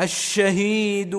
الشهيد